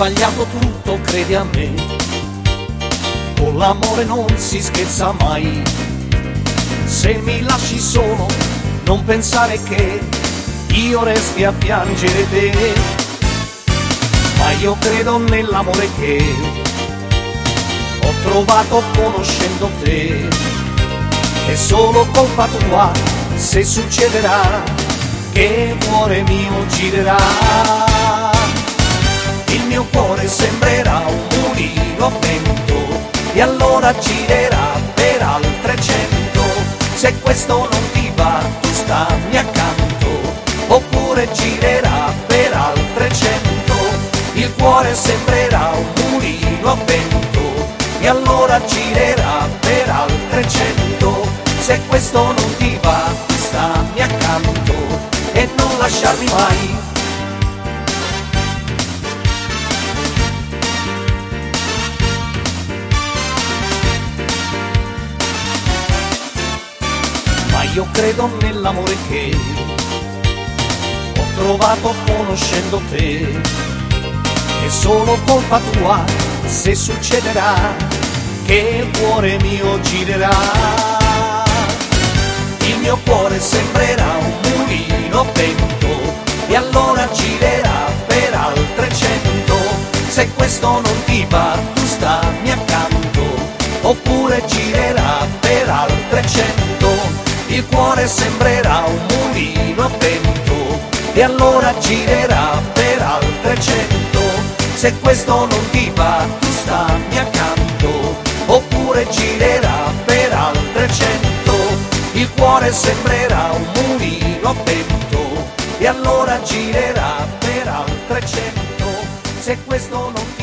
sbagliato tutto, credi a me. Con l'amore non si scherza mai. Se mi lasci solo, non pensare che io resti a piangere te. Ma io credo nell'amore che ho trovato conoscendo te. È solo colpa tua se succederà che cuore mio girerà e allora girerà per altre cento. Se questo non ti va, tu stammi accanto, oppure girerà per altre cento. Il cuore sembrerà un mulino a vento e allora girerà per altre cento. Se questo non ti va, tu stammi accanto e non lasciarmi mai io credo nell'amore che ho trovato conoscendo te. È solo colpa tua se succederà che il cuore mio girerà. Il mio cuore sembrerà un mulino vento e allora girerà per altre cento. Se questo non ti va, tu stammi accanto, oppure girerà per altre cento il cuore sembrerà un mulino a vento e allora girerà per altre cento. Se questo non ti va, tu stammi accanto, oppure girerà per altre cento. Il cuore sembrerà un mulino a vento e allora girerà per altre cento. Se questo non ti